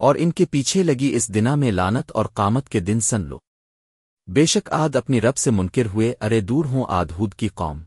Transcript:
اور ان کے پیچھے لگی اس دنا میں لانت اور قامت کے دن سن لو۔ بے شک آد اپنی رب سے منکر ہوئے، ارے دور ہوں آدھود کی قوم۔